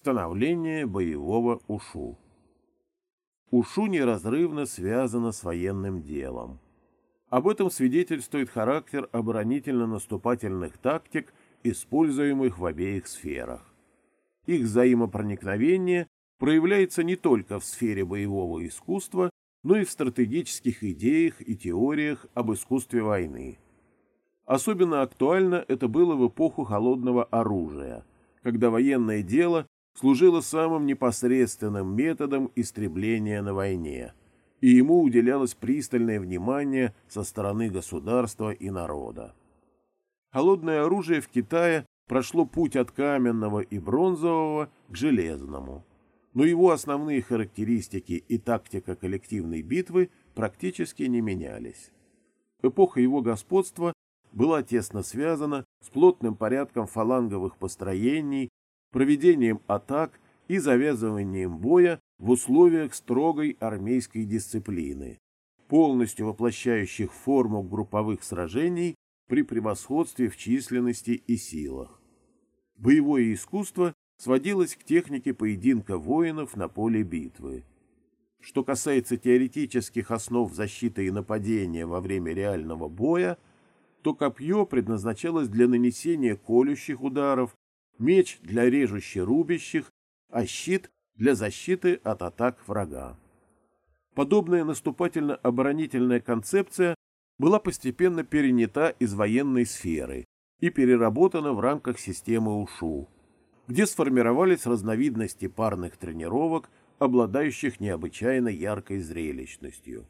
Становление боевого ушу. Ушу неразрывно связано с военным делом. Об этом свидетельствует характер оборонительно-наступательных тактик, используемых в обеих сферах. Их взаимопроникновение проявляется не только в сфере боевого искусства, но и в стратегических идеях и теориях об искусстве войны. Особенно актуально это было в эпоху холодного оружия, когда военное дело служило самым непосредственным методом истребления на войне, и ему уделялось пристальное внимание со стороны государства и народа. Холодное оружие в Китае прошло путь от каменного и бронзового к железному, но его основные характеристики и тактика коллективной битвы практически не менялись. Эпоха его господства была тесно связана с плотным порядком фаланговых построений, проведением атак и завязыванием боя в условиях строгой армейской дисциплины, полностью воплощающих форму групповых сражений при превосходстве в численности и силах. Боевое искусство сводилось к технике поединка воинов на поле битвы. Что касается теоретических основ защиты и нападения во время реального боя, то копье предназначалось для нанесения колющих ударов меч для режущих-рубящих, а щит для защиты от атак врага. Подобная наступательно-оборонительная концепция была постепенно перенята из военной сферы и переработана в рамках системы УШУ, где сформировались разновидности парных тренировок, обладающих необычайно яркой зрелищностью.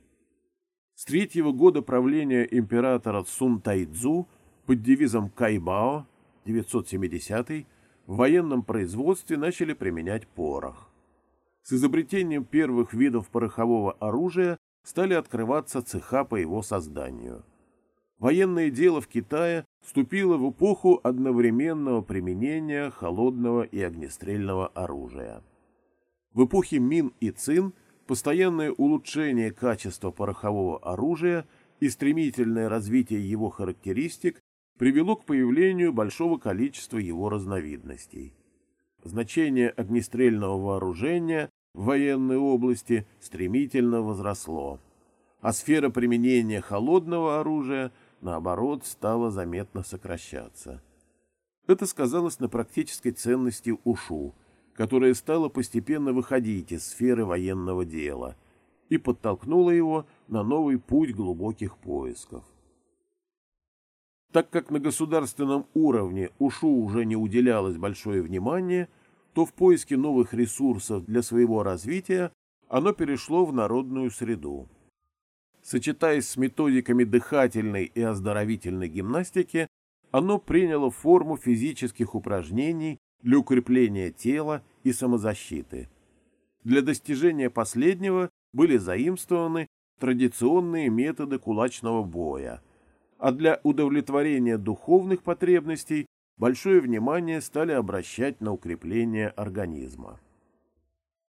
С третьего года правления императора Сун Тайцзу под девизом «Кайбао» 970 в военном производстве начали применять порох. С изобретением первых видов порохового оружия стали открываться цеха по его созданию. Военное дело в Китае вступило в эпоху одновременного применения холодного и огнестрельного оружия. В эпохе Мин и Цин постоянное улучшение качества порохового оружия и стремительное развитие его характеристик привело к появлению большого количества его разновидностей. Значение огнестрельного вооружения в военной области стремительно возросло, а сфера применения холодного оружия, наоборот, стала заметно сокращаться. Это сказалось на практической ценности УШУ, которая стала постепенно выходить из сферы военного дела и подтолкнула его на новый путь глубоких поисков. Так как на государственном уровне УШУ уже не уделялось большое внимание, то в поиске новых ресурсов для своего развития оно перешло в народную среду. Сочетаясь с методиками дыхательной и оздоровительной гимнастики, оно приняло форму физических упражнений для укрепления тела и самозащиты. Для достижения последнего были заимствованы традиционные методы кулачного боя – а для удовлетворения духовных потребностей большое внимание стали обращать на укрепление организма.